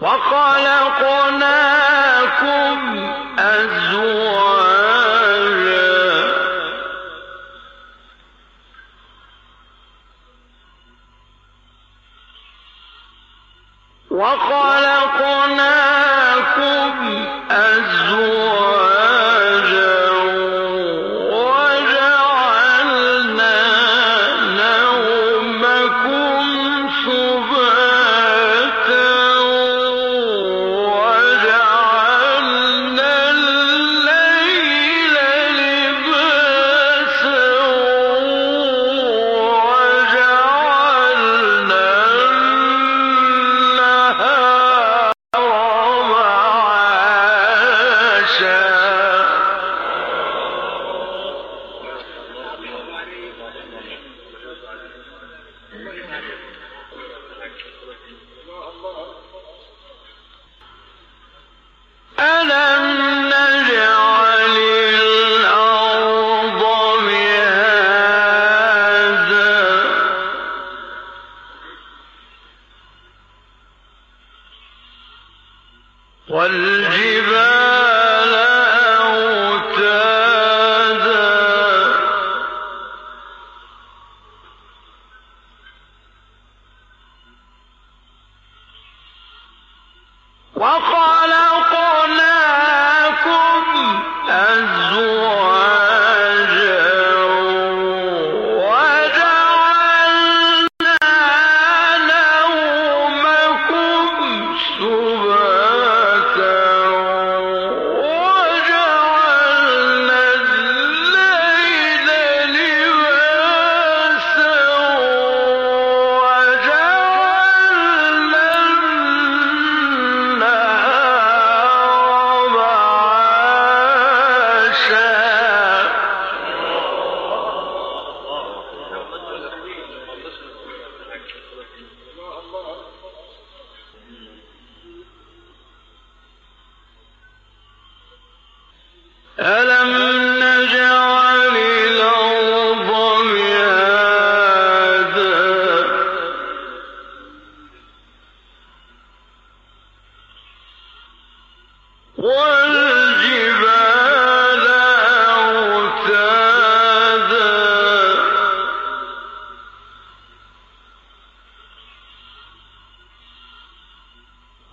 وخلقناكم أزواجا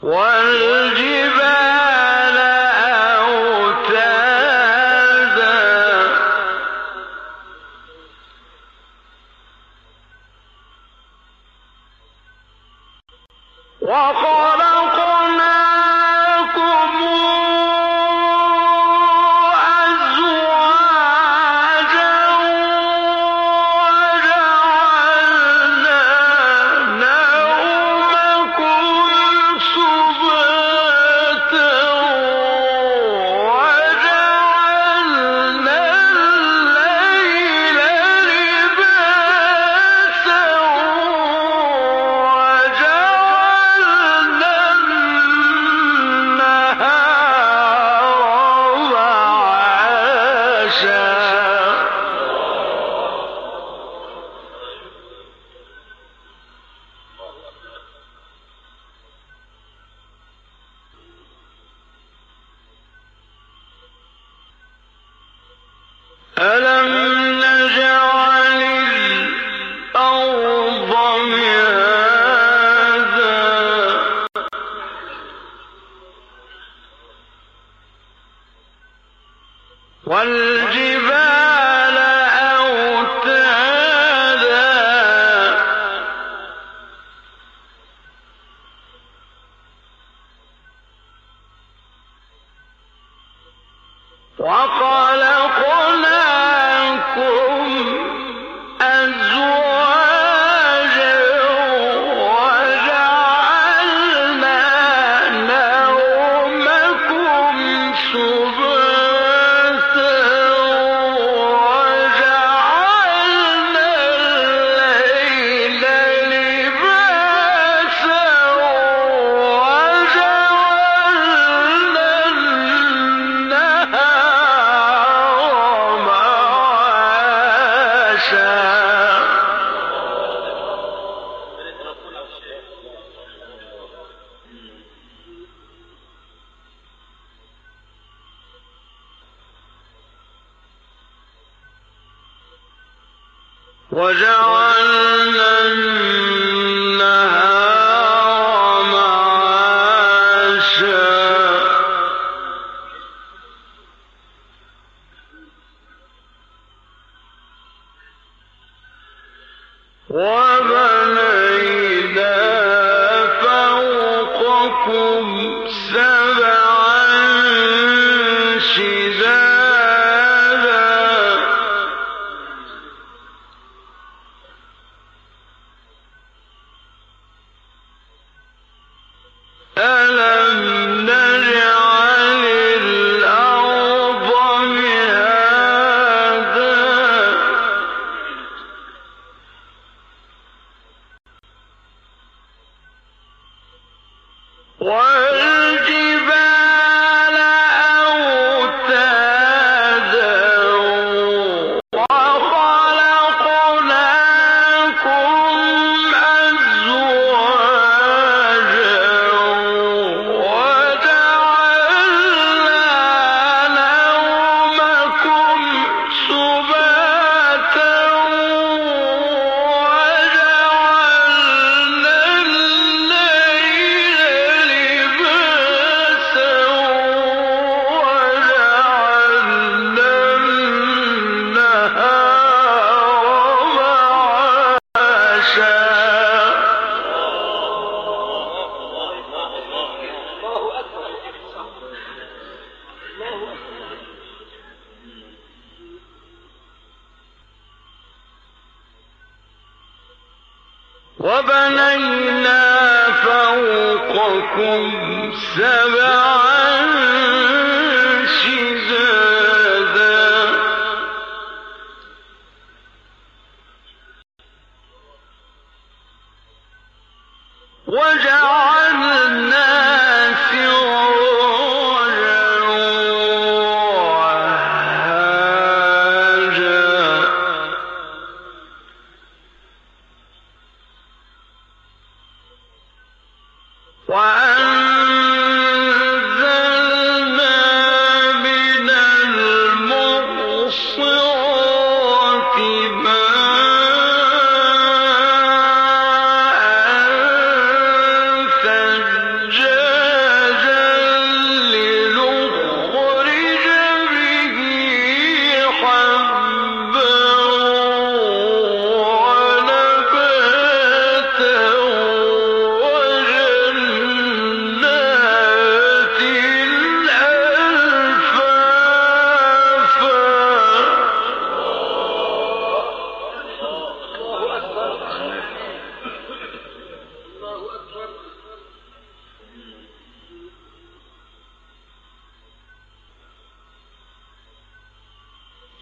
والجن وبنينا فوقكم سبعا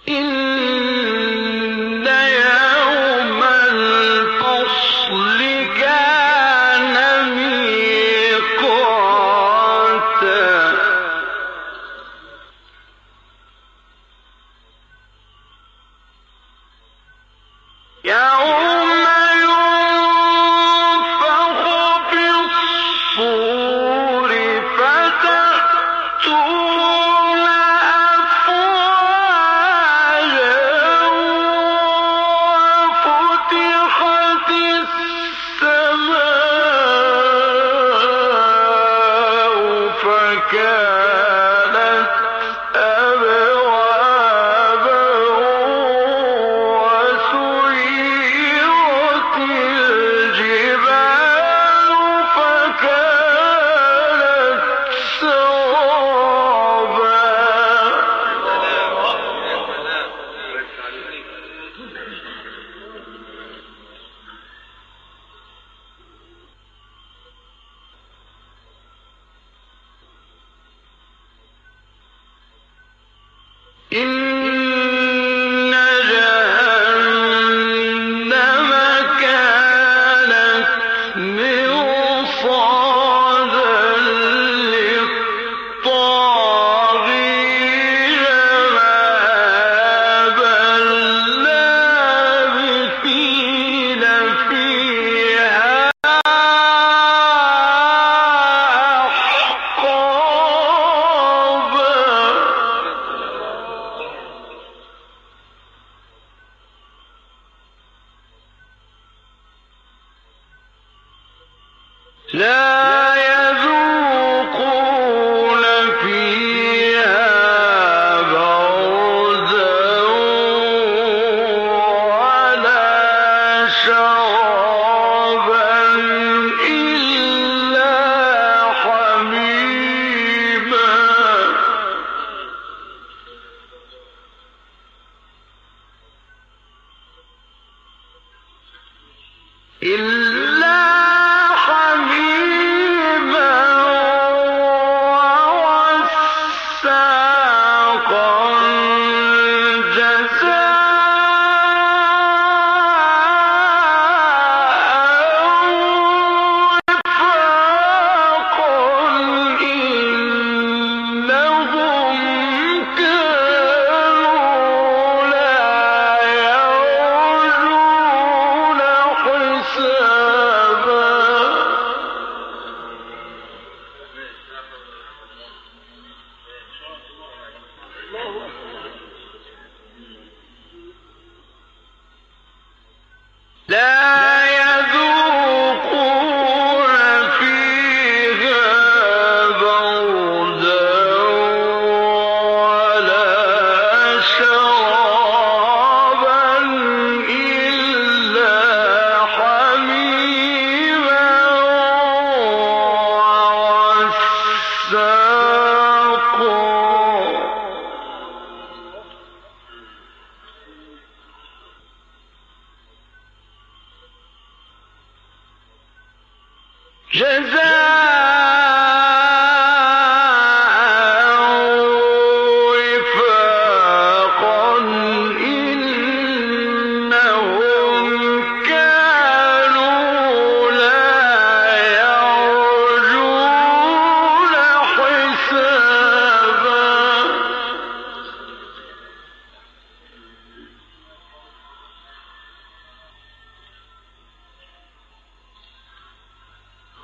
إلا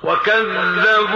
وكواعب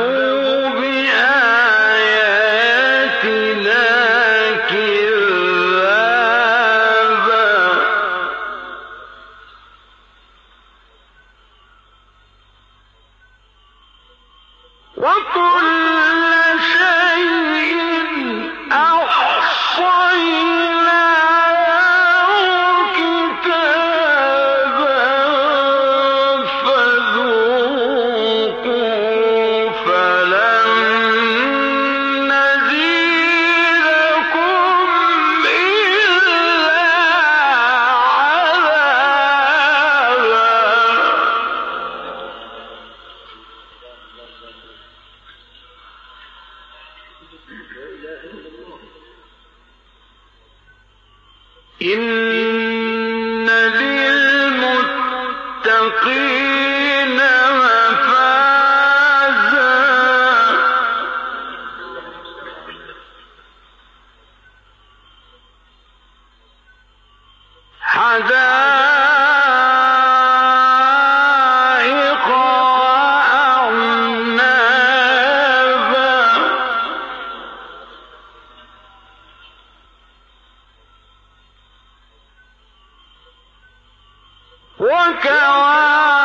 وكواعب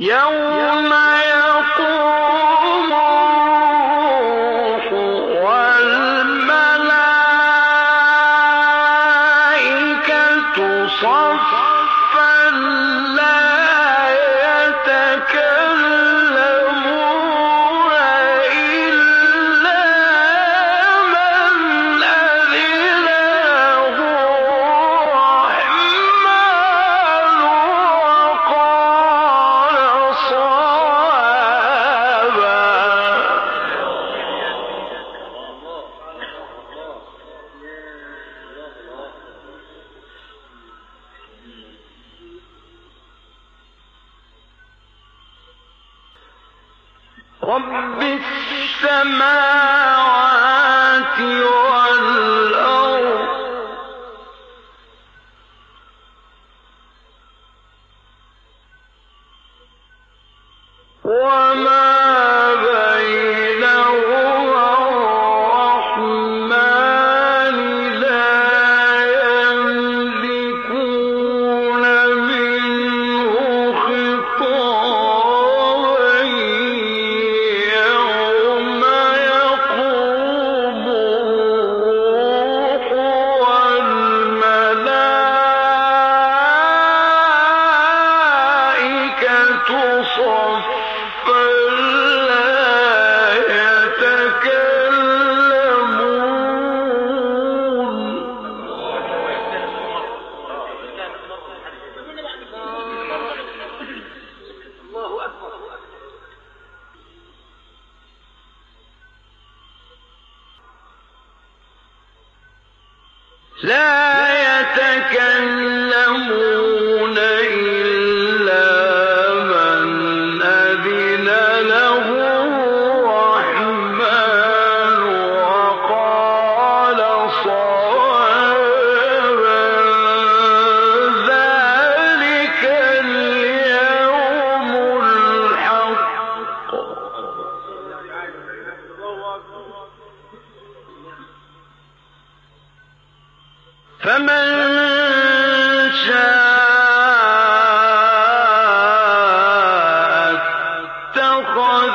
يوم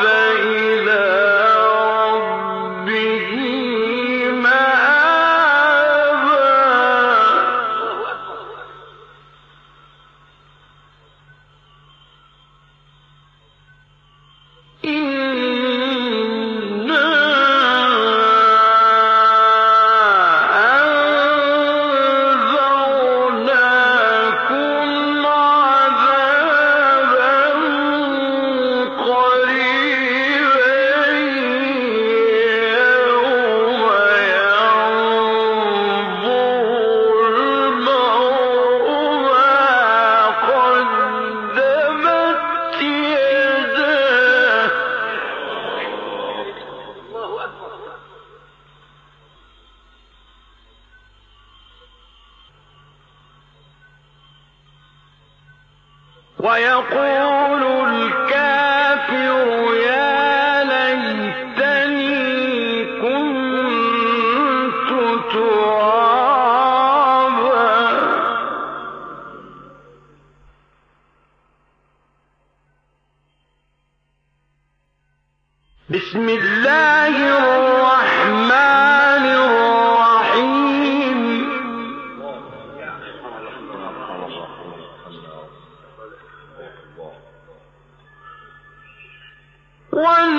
يوم one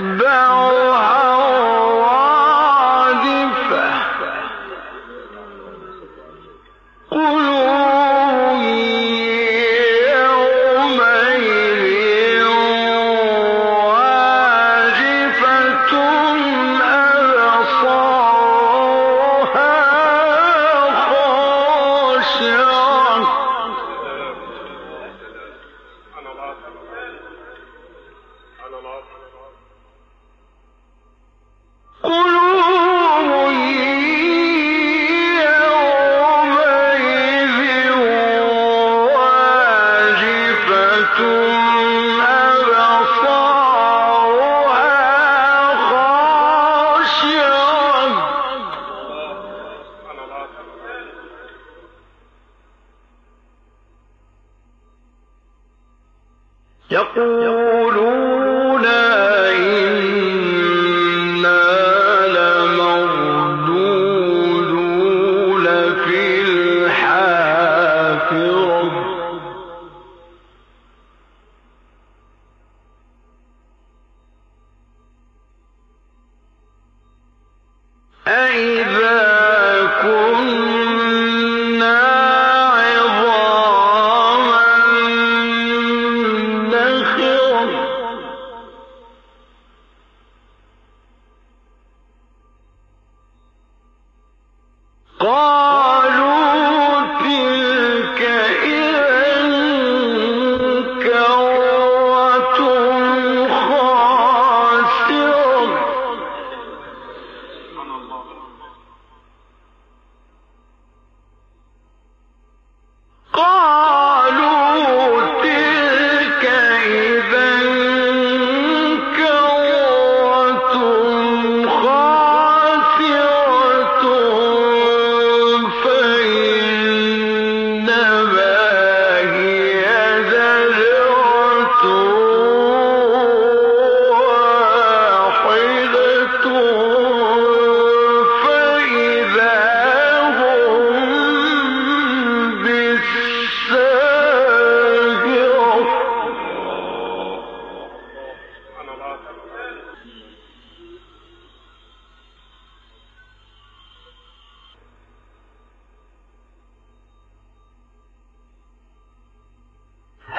تتبعها أَإِذَا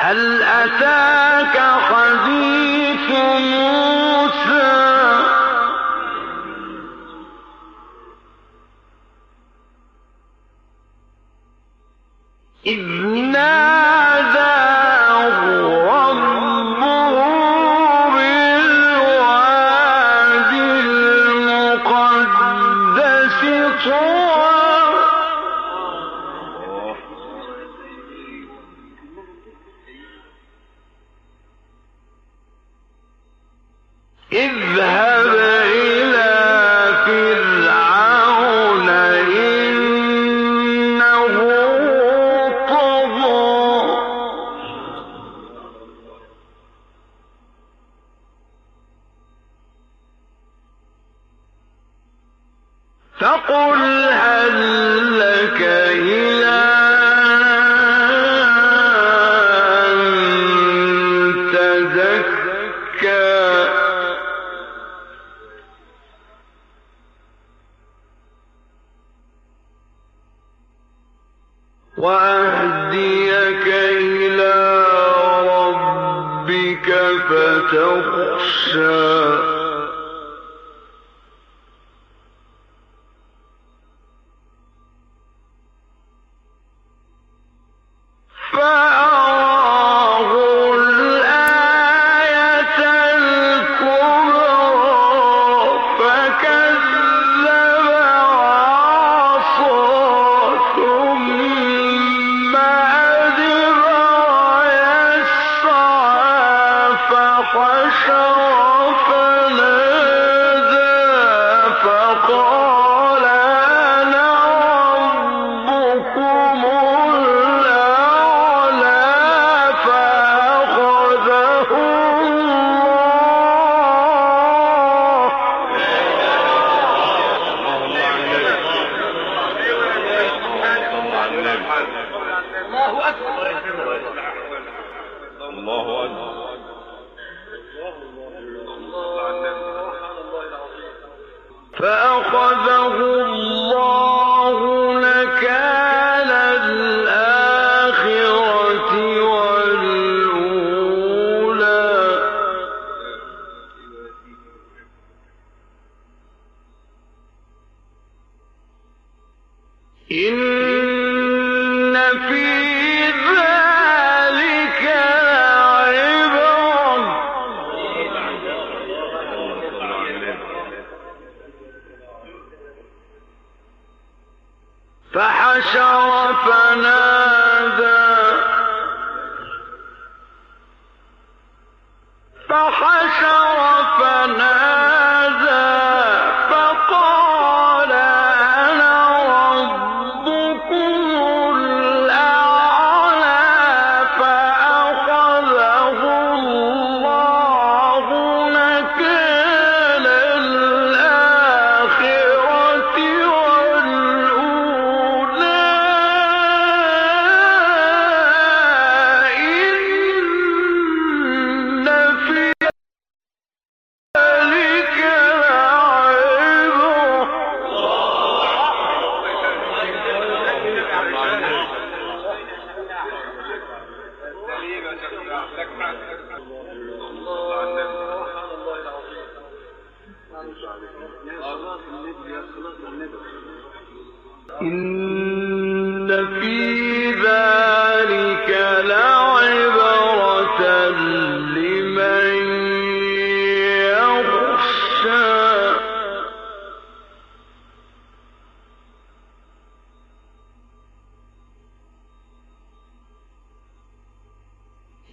هَلْ أَتَاكَ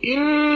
إن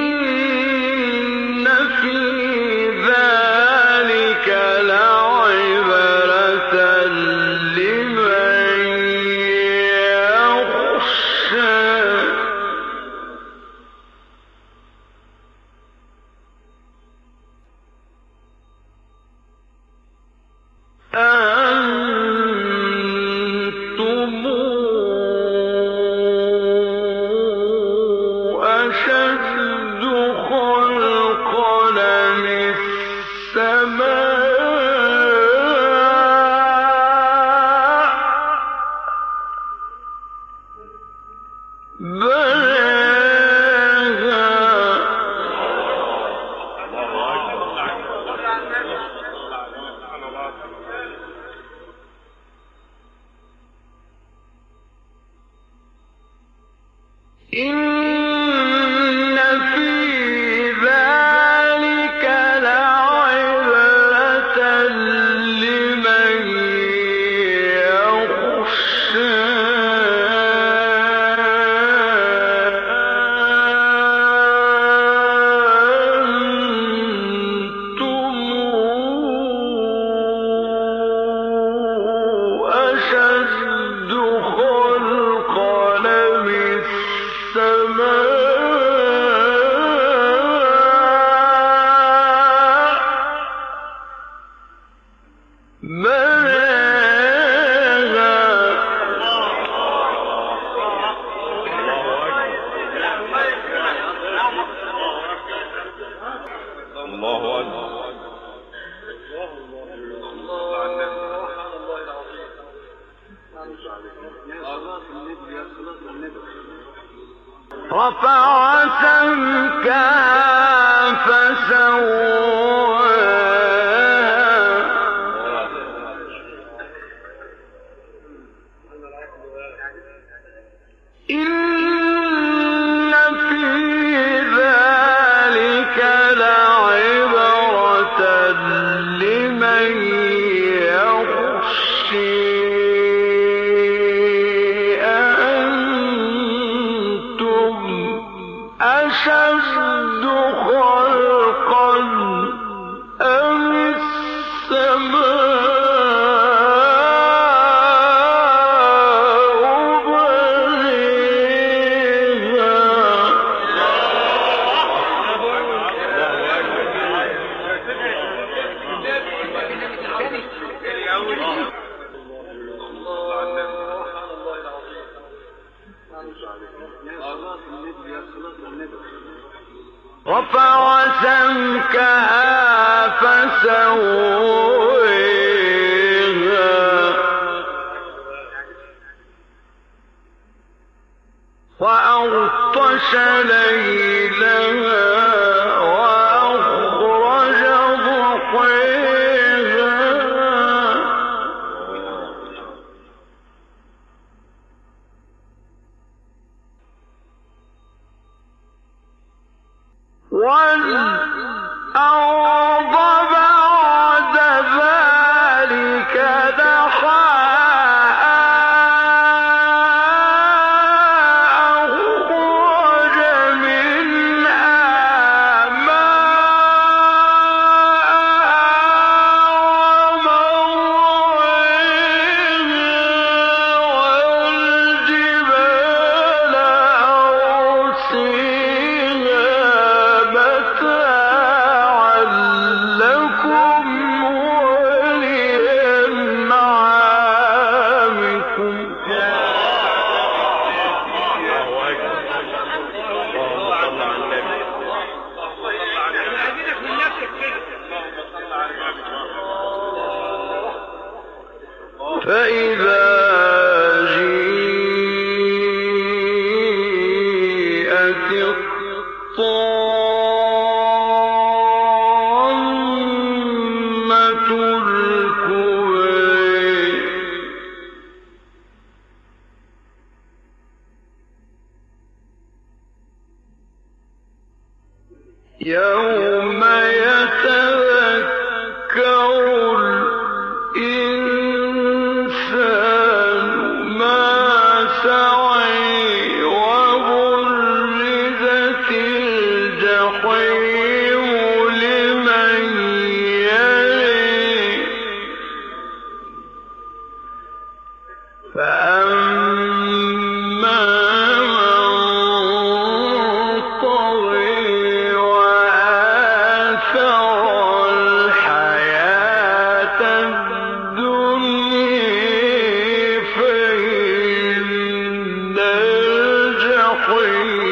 قل